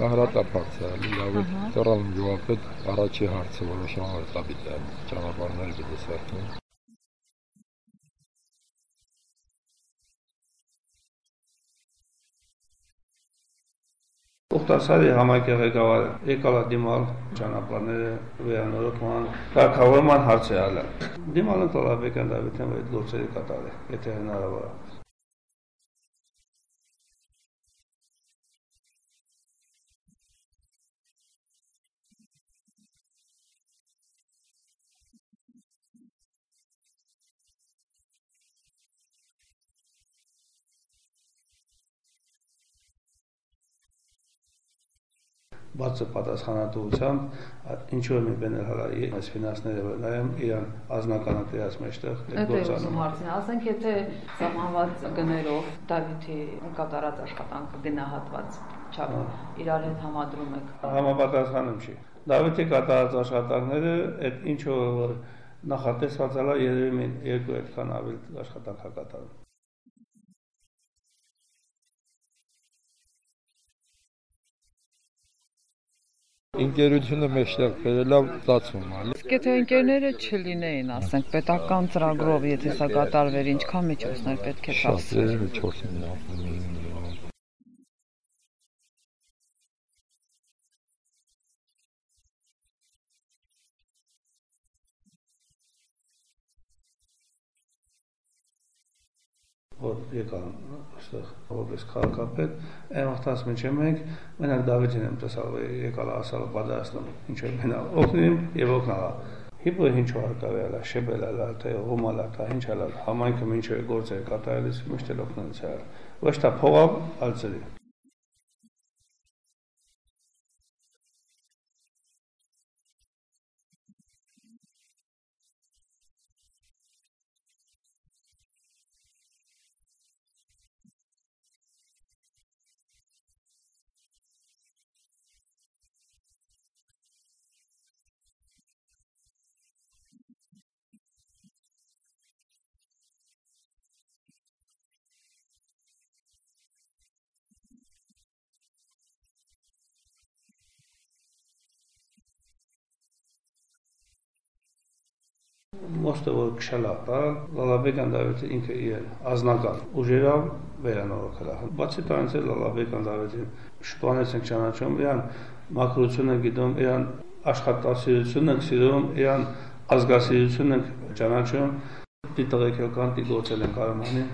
Հարատապարտ է, լավ է, ծառայում գյուղապետ առաջի հարցը որոշում է տաբիտ ճանապարհներ գտե սարքում։ Ուխտասարի համայնքի ղեկավարը եկալ է դիմալ ճանապարհները վերանորոգման, կարգավորման հարց է ալը։ Դիմալ են Տոլաբեկյան Դավիթյան, այդ գործերը կատարի, եթե հնարավոր է։ բացը պատասխանատվությամբ ինչու եմ բենել հալայի այս ֆինանսները նայեմ իրան ազնականա դրած մեջտեղ գործանում հարցին ասենք եթե սահմանված գներով Դավիթի կատարած աշխատանքը գնահատված չափ իրար հետ համադրում եք համապատասխանում չի Դավիթի կատարած աշխատանքները այդ ինչ որ նախատեսված է երևի երկու այդքան ավելի աշխատանք հակատարում Ընկերությունը մեջտեղ բերելավ ստացվում է։ Իսկ եթե ընկերները չլինեին, ասենք, պետական ծրագրով, եթե սա կատարվեր, ինչքան միջոցներ պետք է ծախսվեր։ 4 միլիոն որ եկան այստեղ որպես քաղաքապետ, այն վաղտած մեջ մենք մենակ Դավիթին եմ տեսալ, եկալ ասալ պատասխան, ինչ է մենալ, օգնիմ եւ օգնալա։ Հիպո ինչ հարկավելա, շեբելա, թե հոմալա, թե ինչ ալա, համայնքը ինչ է գործեր կատարելիս միշտ էլ օգնելիս է։ Ոչ թե փողավ ալցրի։ մոստը որ քշելա, բա Լալաբեկյան Դավիթը ինքը իր ազնական ուժերով վերանորոգել է։ Բացի դրանից էլ Լալաբեկյան Դավիթին շփանեց ենք ճանաչում, իրան մակրությունը գիտում, իրան աշխատասիրությունն ենք սիրում, իրան ազգասիրությունն ենք ճանաչում։ Դիտողեկական դիգոցել են կարողանի